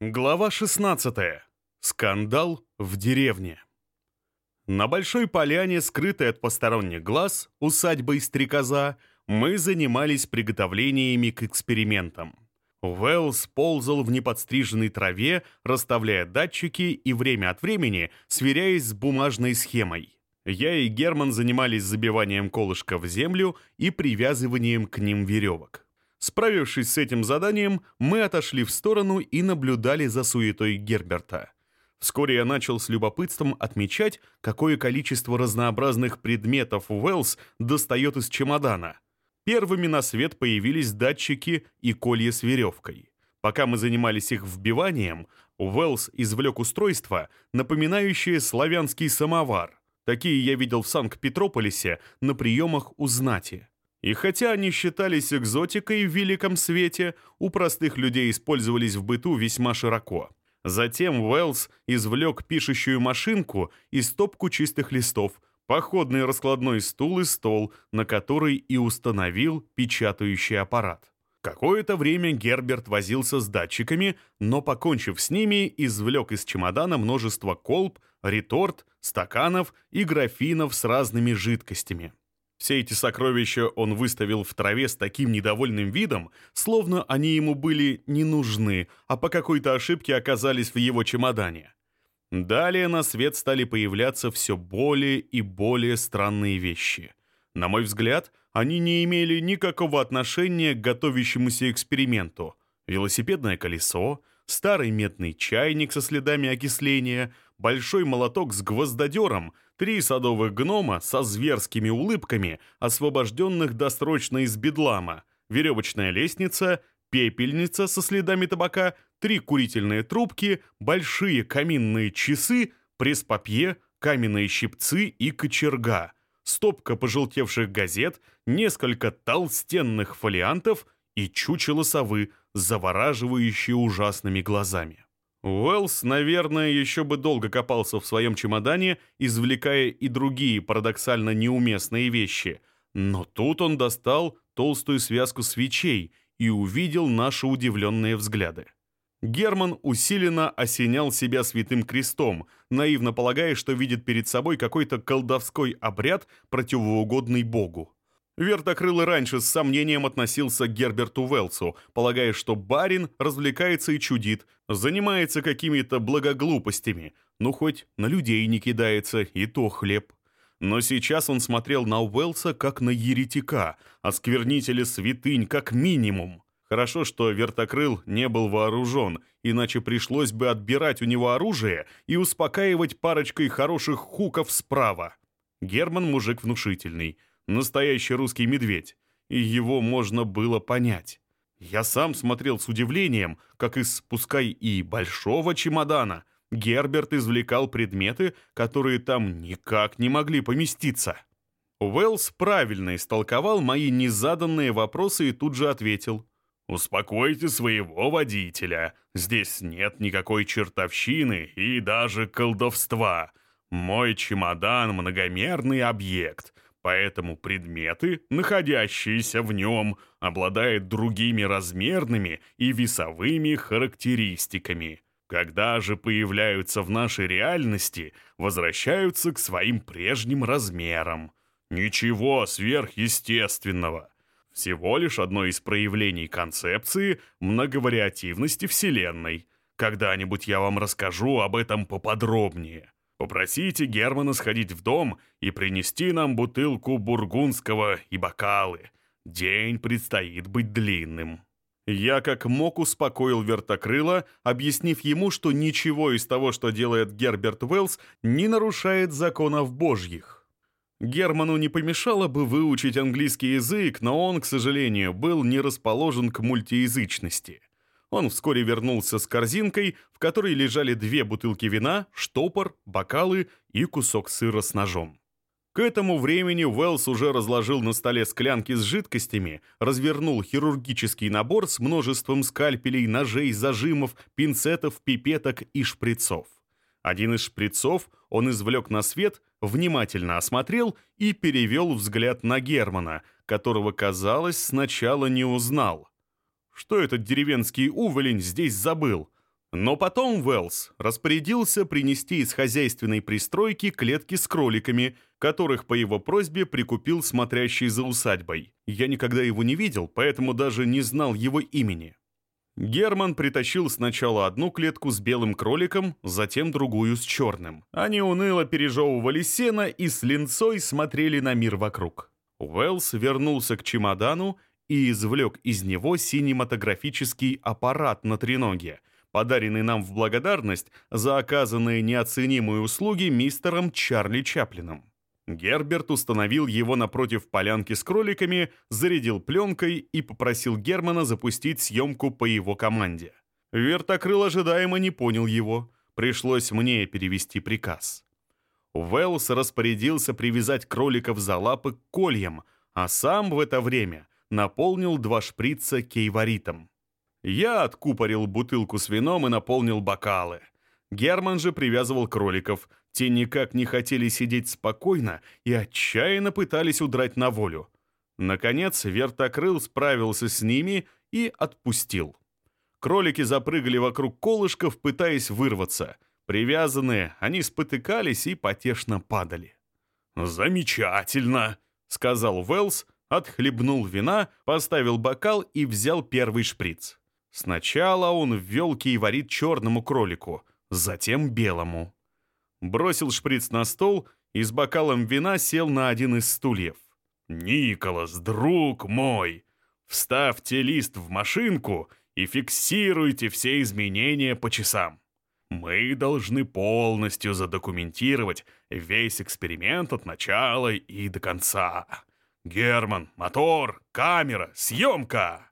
Глава 16. Скандал в деревне. На большой поляне, скрытой от посторонних глаз, усадьбой стрекоза, мы занимались приготовлениями к экспериментам. Уэллс ползал в неподстриженной траве, расставляя датчики и время от времени сверяясь с бумажной схемой. Я и Герман занимались забиванием колышка в землю и привязыванием к ним веревок. Справившись с этим заданием, мы отошли в сторону и наблюдали за суетой Герберта. Вскоре я начал с любопытством отмечать, какое количество разнообразных предметов Уэллс достает из чемодана. Первыми на свет появились датчики и колья с веревкой. Пока мы занимались их вбиванием, Уэллс извлек устройство, напоминающее славянский самовар. Такие я видел в Санкт-Петрополисе на приемах у знати. И хотя они считались экзотикой в великом свете, у простых людей использовались в быту весьма широко. Затем Уэллс извлек пишущую машинку и стопку чистых листов, походный раскладной стул и стол, на который и установил печатающий аппарат. Какое-то время Герберт возился с датчиками, но, покончив с ними, извлек из чемодана множество колб, реторт, стаканов и графинов с разными жидкостями. Все эти сокровища он выставил в траве с таким недовольным видом, словно они ему были не нужны, а по какой-то ошибке оказались в его чемодане. Далее на свет стали появляться все более и более странные вещи. На мой взгляд, они не имели никакого отношения к готовящемуся эксперименту. Велосипедное колесо, старый медный чайник со следами окисления, большой молоток с гвоздодером — Три садовых гнома со зверскими улыбками, освобожденных досрочно из бедлама, веревочная лестница, пепельница со следами табака, три курительные трубки, большие каминные часы, пресс-папье, каменные щипцы и кочерга, стопка пожелтевших газет, несколько толстенных фолиантов и чучело совы, завораживающие ужасными глазами. Уэллс, наверное, еще бы долго копался в своем чемодане, извлекая и другие парадоксально неуместные вещи. Но тут он достал толстую связку свечей и увидел наши удивленные взгляды. Герман усиленно осенял себя святым крестом, наивно полагая, что видит перед собой какой-то колдовской обряд, противоугодный Богу. Вертокрыл раньше с сомнением относился к Герберту Уэлсу, полагая, что барин развлекается и чудит, занимается какими-то благоглупостями, ну хоть на людей не кидается, и то хлеб. Но сейчас он смотрел на Уэлса как на еретика, осквернителя святынь как минимум. Хорошо, что Вертокрыл не был вооружен, иначе пришлось бы отбирать у него оружие и успокаивать парочкой хороших хуков справа. Герман мужик внушительный — настоящий русский медведь, и его можно было понять. Я сам смотрел с удивлением, как из, пускай и большого чемодана, Герберт извлекал предметы, которые там никак не могли поместиться. Уэллс правильно истолковал мои незаданные вопросы и тут же ответил. «Успокойте своего водителя. Здесь нет никакой чертовщины и даже колдовства. Мой чемодан — многомерный объект. Поэтому предметы, находящиеся в нем, обладают другими размерными и весовыми характеристиками. Когда же появляются в нашей реальности, возвращаются к своим прежним размерам. Ничего сверхъестественного. Всего лишь одно из проявлений концепции многовариативности Вселенной. Когда-нибудь я вам расскажу об этом поподробнее. Попросите Германа сходить в дом и принести нам бутылку бургундского и бокалы. День предстоит быть длинным». Я как мог успокоил вертокрыла, объяснив ему, что ничего из того, что делает Герберт Уэллс, не нарушает законов божьих. Герману не помешало бы выучить английский язык, но он, к сожалению, был не расположен к мультиязычности. Он вскоре вернулся с корзинкой, в которой лежали две бутылки вина, штопор, бокалы и кусок сыра с ножом. К этому времени Уэллс уже разложил на столе склянки с жидкостями, развернул хирургический набор с множеством скальпелей, ножей, зажимов, пинцетов, пипеток и шприцов. Один из шприцов он извлек на свет, внимательно осмотрел и перевел взгляд на Германа, которого, казалось, сначала не узнал. Что этот деревенский уволень здесь забыл? Но потом Уэллс распорядился принести из хозяйственной пристройки клетки с кроликами, которых по его просьбе прикупил смотрящий за усадьбой. Я никогда его не видел, поэтому даже не знал его имени. Герман притащил сначала одну клетку с белым кроликом, затем другую с черным. Они уныло пережевывали сено и с линцой смотрели на мир вокруг. Уэллс вернулся к чемодану и извлек из него синематографический аппарат на треноге, подаренный нам в благодарность за оказанные неоценимые услуги мистером Чарли Чаплином. Герберт установил его напротив полянки с кроликами, зарядил пленкой и попросил Германа запустить съемку по его команде. Вертокрыл ожидаемо не понял его. Пришлось мне перевести приказ. Уэллс распорядился привязать кроликов за лапы к кольям, а сам в это время наполнил два шприца кейваритом. Я откупорил бутылку с вином и наполнил бокалы. Герман же привязывал кроликов. Те никак не хотели сидеть спокойно и отчаянно пытались удрать на волю. Наконец, вертокрыл справился с ними и отпустил. Кролики запрыгали вокруг колышков, пытаясь вырваться. Привязанные, они спотыкались и потешно падали. «Замечательно!» — сказал Уэллс, отхлебнул вина, поставил бокал и взял первый шприц. Сначала он ввел кейварит черному кролику, затем белому. Бросил шприц на стол и с бокалом вина сел на один из стульев. «Николас, друг мой, вставьте лист в машинку и фиксируйте все изменения по часам. Мы должны полностью задокументировать весь эксперимент от начала и до конца. Герман, мотор, камера, съемка!»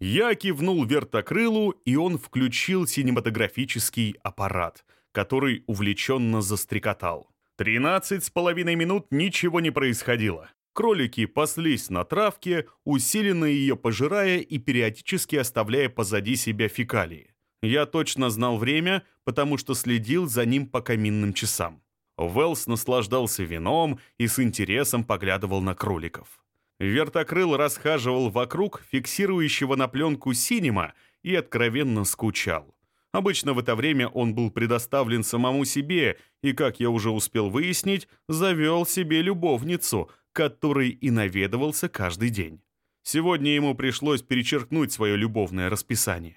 Я кивнул вертокрылу, и он включил синематографический аппарат, который увлеченно застрекотал. Тринадцать с половиной минут ничего не происходило. Кролики паслись на травке, усиленно ее пожирая и периодически оставляя позади себя фекалии. Я точно знал время, потому что следил за ним по каминным часам. Уэллс наслаждался вином и с интересом поглядывал на кроликов. Вертокрыл расхаживал вокруг фиксирующего на пленку синема и откровенно скучал. Обычно в это время он был предоставлен самому себе и, как я уже успел выяснить, завел себе любовницу, которой и наведывался каждый день. Сегодня ему пришлось перечеркнуть свое любовное расписание.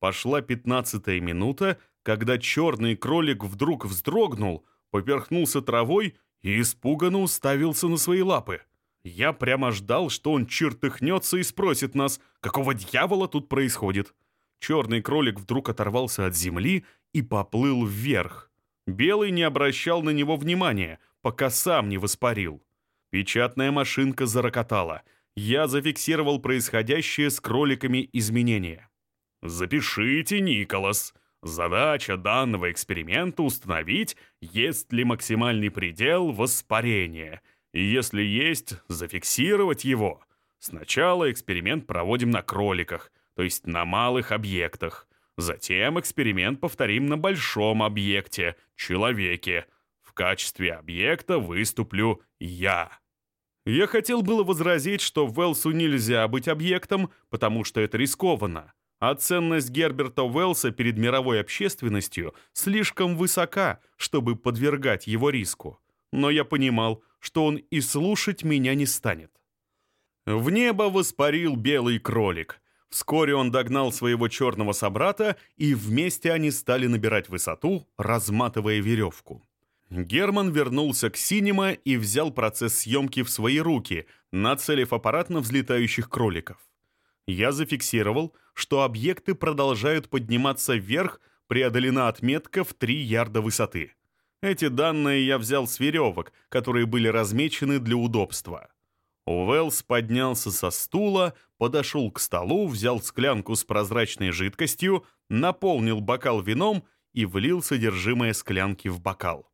Пошла пятнадцатая минута, когда черный кролик вдруг вздрогнул, поперхнулся травой и испуганно уставился на свои лапы. Я прямо ждал, что он чертыхнется и спросит нас, какого дьявола тут происходит. Черный кролик вдруг оторвался от земли и поплыл вверх. Белый не обращал на него внимания, пока сам не воспарил. Печатная машинка зарокотала. Я зафиксировал происходящее с кроликами изменения. «Запишите, Николас. Задача данного эксперимента установить, есть ли максимальный предел воспарения» И если есть, зафиксировать его. Сначала эксперимент проводим на кроликах, то есть на малых объектах. Затем эксперимент повторим на большом объекте, человеке. В качестве объекта выступлю я. Я хотел было возразить, что Уэллсу нельзя быть объектом, потому что это рискованно. А ценность Герберта Уэллса перед мировой общественностью слишком высока, чтобы подвергать его риску. Но я понимал, что он и слушать меня не станет. В небо воспарил белый кролик. Вскоре он догнал своего черного собрата, и вместе они стали набирать высоту, разматывая веревку. Герман вернулся к синема и взял процесс съемки в свои руки, нацелив аппарат на взлетающих кроликов. Я зафиксировал, что объекты продолжают подниматься вверх, преодолена отметка в 3 ярда высоты. Эти данные я взял с веревок, которые были размечены для удобства. Уэллс поднялся со стула, подошел к столу, взял склянку с прозрачной жидкостью, наполнил бокал вином и влил содержимое склянки в бокал.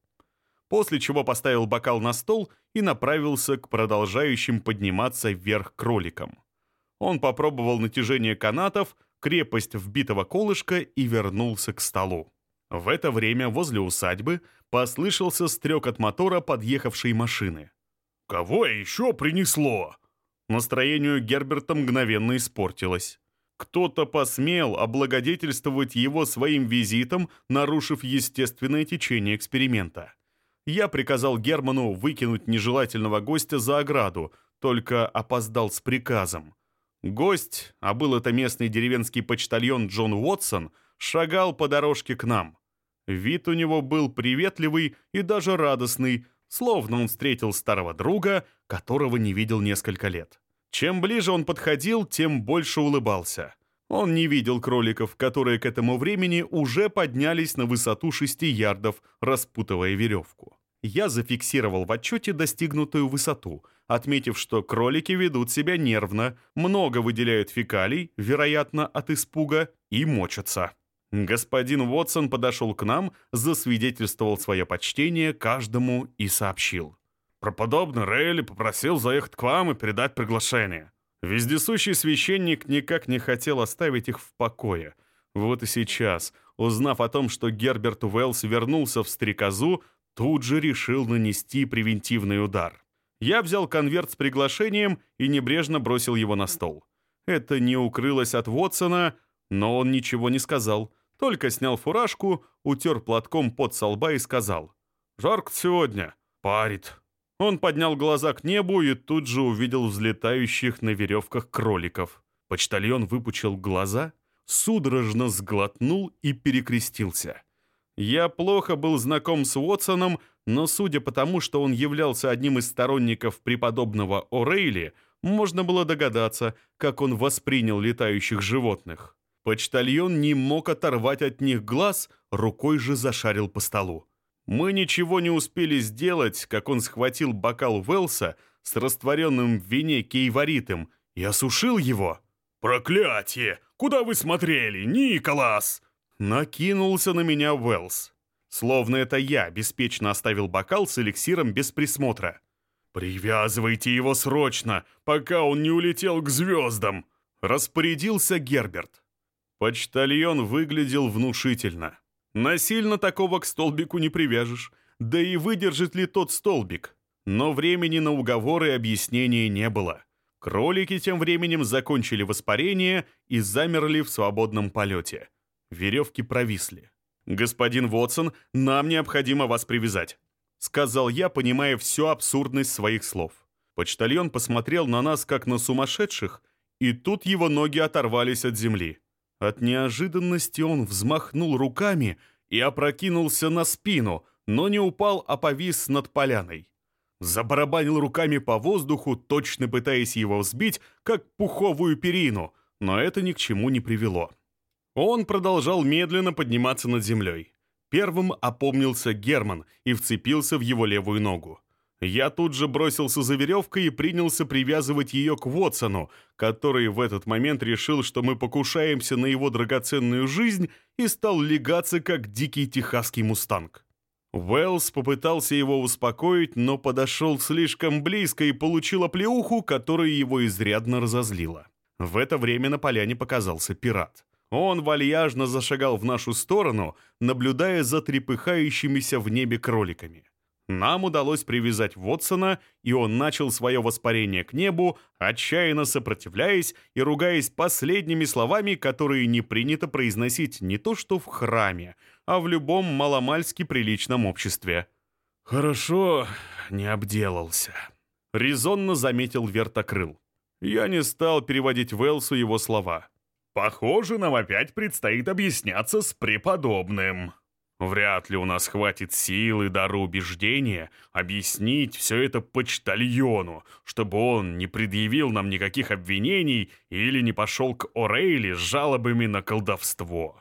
После чего поставил бокал на стол и направился к продолжающим подниматься вверх кроликам. Он попробовал натяжение канатов, крепость вбитого колышка и вернулся к столу. В это время возле усадьбы послышался стрек от мотора подъехавшей машины. «Кого еще принесло?» Настроению Герберта мгновенно испортилось. Кто-то посмел облагодетельствовать его своим визитом, нарушив естественное течение эксперимента. Я приказал Герману выкинуть нежелательного гостя за ограду, только опоздал с приказом. Гость, а был это местный деревенский почтальон Джон Уотсон, шагал по дорожке к нам. Вид у него был приветливый и даже радостный, словно он встретил старого друга, которого не видел несколько лет. Чем ближе он подходил, тем больше улыбался. Он не видел кроликов, которые к этому времени уже поднялись на высоту шести ярдов, распутывая веревку. Я зафиксировал в отчете достигнутую высоту, отметив, что кролики ведут себя нервно, много выделяют фекалий, вероятно, от испуга, и мочатся. Господин Уотсон подошел к нам, засвидетельствовал свое почтение каждому и сообщил. «Проподобно Рейли попросил заехать к вам и передать приглашение». Вездесущий священник никак не хотел оставить их в покое. Вот и сейчас, узнав о том, что Герберт Уэллс вернулся в стрекозу, тут же решил нанести превентивный удар. Я взял конверт с приглашением и небрежно бросил его на стол. Это не укрылось от Вотсона, но он ничего не сказал, только снял фуражку, утер платком под со лба и сказал «Жарко сегодня, парит». Он поднял глаза к небу и тут же увидел взлетающих на веревках кроликов. Почтальон выпучил глаза, судорожно сглотнул и перекрестился. Я плохо был знаком с Уотсоном, но судя по тому, что он являлся одним из сторонников преподобного О'Рейли, можно было догадаться, как он воспринял летающих животных. Почтальон не мог оторвать от них глаз, рукой же зашарил по столу. Мы ничего не успели сделать, как он схватил бокал Велса с растворенным в вине кейваритом и осушил его. «Проклятие! Куда вы смотрели, Николас?» Накинулся на меня Уэллс. Словно это я беспечно оставил бокал с эликсиром без присмотра. «Привязывайте его срочно, пока он не улетел к звездам!» Распорядился Герберт. Почтальон выглядел внушительно. Насильно такого к столбику не привяжешь. Да и выдержит ли тот столбик? Но времени на уговоры и объяснения не было. Кролики тем временем закончили воспарение и замерли в свободном полете. Веревки провисли. «Господин Вотсон, нам необходимо вас привязать», — сказал я, понимая всю абсурдность своих слов. Почтальон посмотрел на нас, как на сумасшедших, и тут его ноги оторвались от земли. От неожиданности он взмахнул руками и опрокинулся на спину, но не упал, а повис над поляной. Забарабанил руками по воздуху, точно пытаясь его взбить, как пуховую перину, но это ни к чему не привело. Он продолжал медленно подниматься над землей. Первым опомнился Герман и вцепился в его левую ногу. Я тут же бросился за веревкой и принялся привязывать ее к Вотсону, который в этот момент решил, что мы покушаемся на его драгоценную жизнь и стал легаться, как дикий техасский мустанг. Уэллс попытался его успокоить, но подошел слишком близко и получил оплеуху, которая его изрядно разозлила. В это время на поляне показался пират. Он вальяжно зашагал в нашу сторону, наблюдая за трепыхающимися в небе кроликами. Нам удалось привязать Вотсона, и он начал свое воспарение к небу, отчаянно сопротивляясь и ругаясь последними словами, которые не принято произносить не то что в храме, а в любом маломальски приличном обществе. «Хорошо, не обделался», — резонно заметил Вертокрыл. Я не стал переводить Велсу его слова. «Похоже, нам опять предстоит объясняться с преподобным». Вряд ли у нас хватит силы и дара убеждения объяснить все это почтальону, чтобы он не предъявил нам никаких обвинений или не пошел к Орейли с жалобами на колдовство.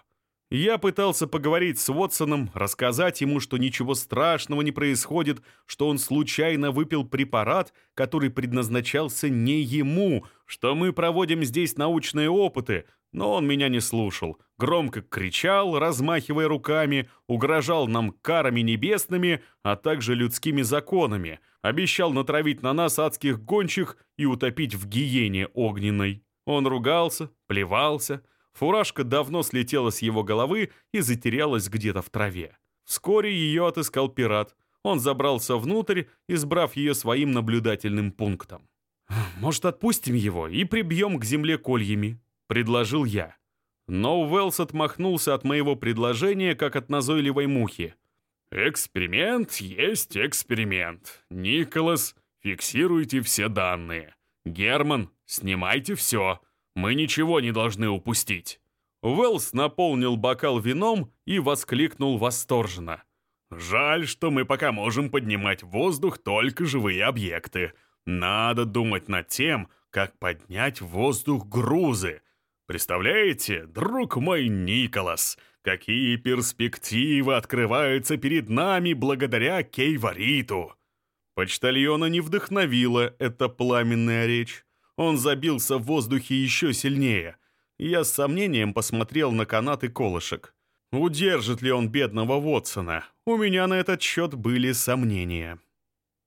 Я пытался поговорить с Вотсоном, рассказать ему, что ничего страшного не происходит, что он случайно выпил препарат, который предназначался не ему, что мы проводим здесь научные опыты, но он меня не слушал. Громко кричал, размахивая руками, угрожал нам карами небесными, а также людскими законами, обещал натравить на нас адских гончих и утопить в гиене огненной. Он ругался, плевался, фуражка давно слетела с его головы и затерялась где-то в траве. Вскоре ее отыскал пират. Он забрался внутрь, избрав ее своим наблюдательным пунктом. «Может, отпустим его и прибьем к земле кольями?» — предложил я. Но Уэллс отмахнулся от моего предложения, как от назойливой мухи. «Эксперимент есть эксперимент. Николас, фиксируйте все данные. Герман, снимайте все. Мы ничего не должны упустить». Уэллс наполнил бокал вином и воскликнул восторженно. «Жаль, что мы пока можем поднимать в воздух только живые объекты. Надо думать над тем, как поднять в воздух грузы. Представляете, друг мой Николас, какие перспективы открываются перед нами благодаря Кейвариту!» Почтальона не вдохновила эта пламенная речь. Он забился в воздухе еще сильнее. Я с сомнением посмотрел на канаты колышек. Удержит ли он бедного Вотсона? У меня на этот счет были сомнения.